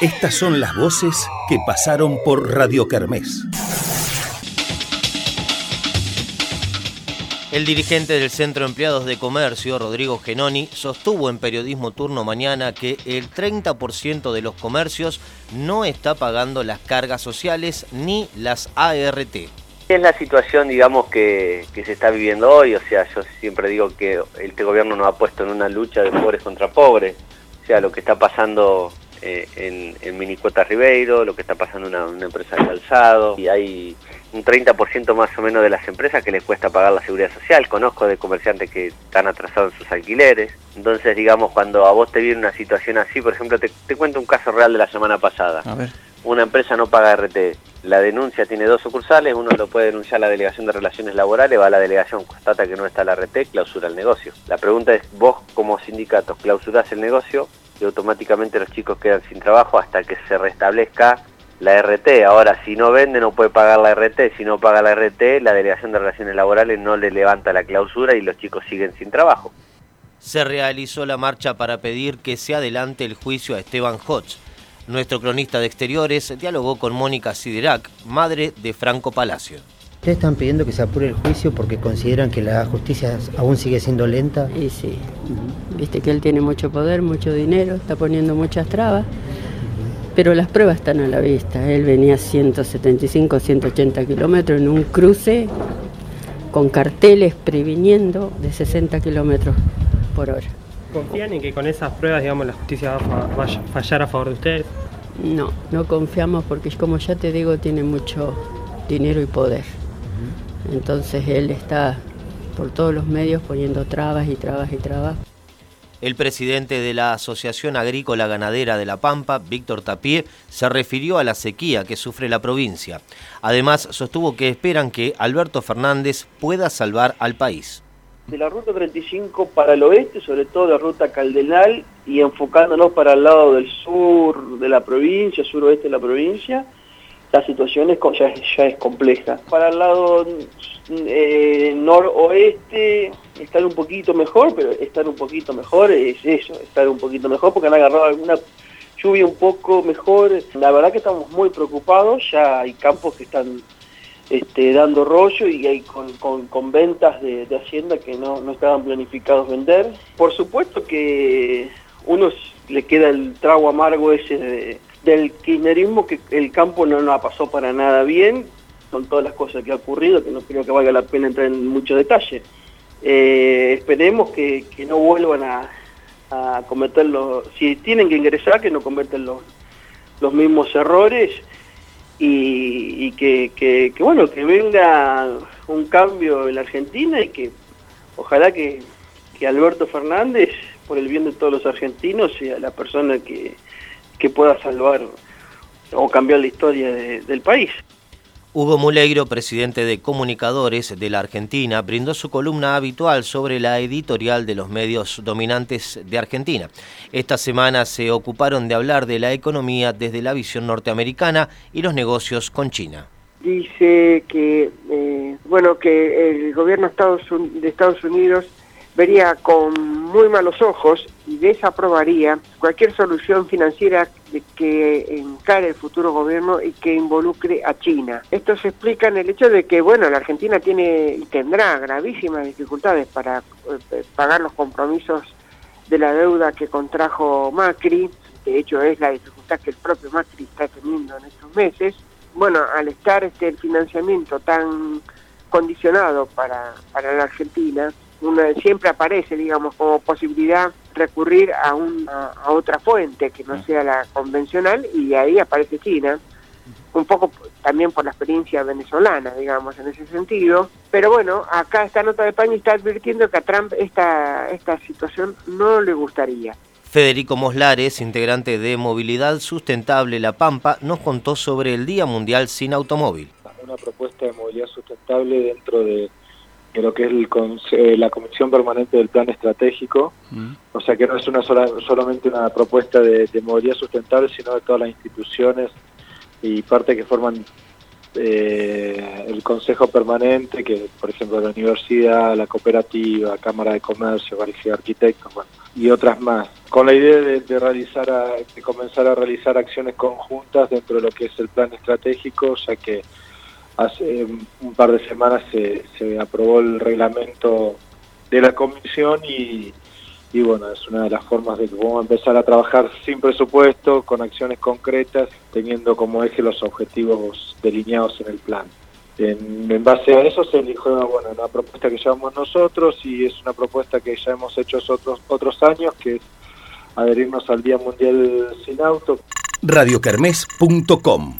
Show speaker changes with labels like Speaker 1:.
Speaker 1: Estas son las voces que pasaron por Radio Kermés.
Speaker 2: El dirigente del Centro de Empleados de Comercio, Rodrigo Genoni, sostuvo en Periodismo Turno Mañana que el 30% de los comercios no está pagando las cargas sociales ni las ART.
Speaker 3: Es la situación, digamos, que, se está viviendo hoy. O sea, yo siempre digo que este gobierno nos ha puesto en una lucha de pobres contra pobres. O sea, lo que está pasando eh, en, en Minicuota Ribeiro, lo que está pasando en una, empresa de calzado, y hay un 30% más o menos de las empresas que les cuesta pagar la seguridad social. Conozco de comerciantes que están atrasados en sus alquileres. Entonces, digamos, cuando a vos te viene una situación así, por ejemplo, te, te cuento un caso real de la semana pasada. A ver. Una empresa no paga RT. La denuncia tiene dos sucursales, uno lo puede denunciar a la Delegación de Relaciones Laborales, va a la delegación, constata que no está la RT, clausura el negocio. La pregunta es, vos como sindicato clausurás el negocio y automáticamente los chicos quedan sin trabajo hasta que se restablezca la RT. Ahora, si no vende, no puede pagar la RT. Si no paga la RT, la Delegación de Relaciones Laborales no le levanta la clausura y los chicos siguen sin trabajo.
Speaker 2: Se realizó la marcha para pedir que se adelante el juicio a Esteban Hodge. Nuestro cronista de exteriores dialogó con Mónica Siderac, madre de Franco Palacio.
Speaker 4: Ustedes están pidiendo que se apure el juicio porque consideran que la justicia aún sigue siendo lenta.
Speaker 5: Y sí, viste que él tiene mucho poder, mucho dinero, está poniendo muchas trabas, pero las pruebas están a la vista. Él venía 175, 180 kilómetros en un cruce con carteles previniendo de 60 kilómetros por hora.
Speaker 6: ¿Confían en que con esas pruebas, digamos, la justicia va a fallar a favor de ustedes?
Speaker 5: No, no confiamos porque, como ya te digo, tiene mucho dinero y poder. Entonces él está por todos los medios poniendo trabas y trabas y trabas.
Speaker 2: El presidente de la Asociación Agrícola Ganadera de La Pampa, Víctor Tapié, se refirió a la sequía que sufre la provincia. Además, sostuvo que esperan que Alberto Fernández pueda salvar al país.
Speaker 7: De la ruta 35 para el oeste, sobre todo la ruta Caldenal, y enfocándonos para el lado del sur de la provincia, suroeste de la provincia, la situación es, ya, es compleja. Para el lado eh, noroeste estar un poquito mejor, pero estar un poquito mejor es eso, estar un poquito mejor porque han agarrado alguna lluvia un poco mejor. La verdad que estamos muy preocupados, ya hay campos que están este, dando rollo y hay con, ventas de, Hacienda que no, estaban planificados vender. Por supuesto que uno le queda el trago amargo ese de del kirchnerismo que el campo no nos pasó para nada bien, con todas las cosas que ha ocurrido, que no creo que valga la pena entrar en mucho detalle. Eh, esperemos que, no vuelvan a, a cometer los, si tienen que ingresar, que no cometan los, los mismos errores y, que, que, bueno, que venga un cambio en la Argentina y que ojalá que, que Alberto Fernández, por el bien de todos los argentinos, sea la persona que, que pueda salvar o cambiar la historia del país.
Speaker 2: Hugo Muleiro, presidente de Comunicadores de la Argentina, brindó su columna habitual sobre la editorial de los medios dominantes de Argentina. Esta semana se ocuparon de hablar de la economía desde la visión norteamericana y los negocios con China.
Speaker 8: Dice que, eh, bueno, que el gobierno de Estados Unidos vería con muy malos ojos y desaprobaría cualquier solución financiera que encare el futuro gobierno y que involucre a China. Esto se explica en el hecho de que, bueno, la Argentina tiene y tendrá gravísimas dificultades para eh, pagar los compromisos de la deuda que contrajo Macri, de hecho es la dificultad que el propio Macri está teniendo en estos meses. Bueno, al estar este el financiamiento tan condicionado para, para la Argentina, siempre aparece, digamos, como posibilidad recurrir a, una, a otra fuente que no ah. sea la convencional y ahí aparece China, un poco también por la experiencia venezolana, digamos, en ese sentido. Pero bueno, acá esta nota de Pañi está advirtiendo que a Trump esta, esta situación no le gustaría.
Speaker 2: Federico Moslares, integrante de Movilidad Sustentable La Pampa, nos contó sobre el Día Mundial sin Automóvil.
Speaker 9: Una propuesta de movilidad sustentable dentro de de lo que es el, eh, la Comisión Permanente del Plan Estratégico, mm. o sea que no es una sola, solamente una propuesta de, movilidad sustentable, sino de todas las instituciones y partes que forman eh, el Consejo Permanente, que por ejemplo la universidad, la cooperativa, Cámara de Comercio, Colegio de Arquitectos, bueno, y otras más, con la idea de, realizar, de comenzar a realizar acciones conjuntas dentro de lo que es el plan estratégico, ya que hace un par de semanas se, aprobó el reglamento de la comisión y, bueno, es una de las formas de que a empezar a trabajar sin presupuesto, con acciones concretas, teniendo como eje los objetivos delineados en el plan. En, base a eso se eligió bueno, una propuesta que llevamos nosotros y es una propuesta que ya hemos hecho otros, otros años, que es adherirnos al Día Mundial Sin Auto.
Speaker 1: radiocarmes.com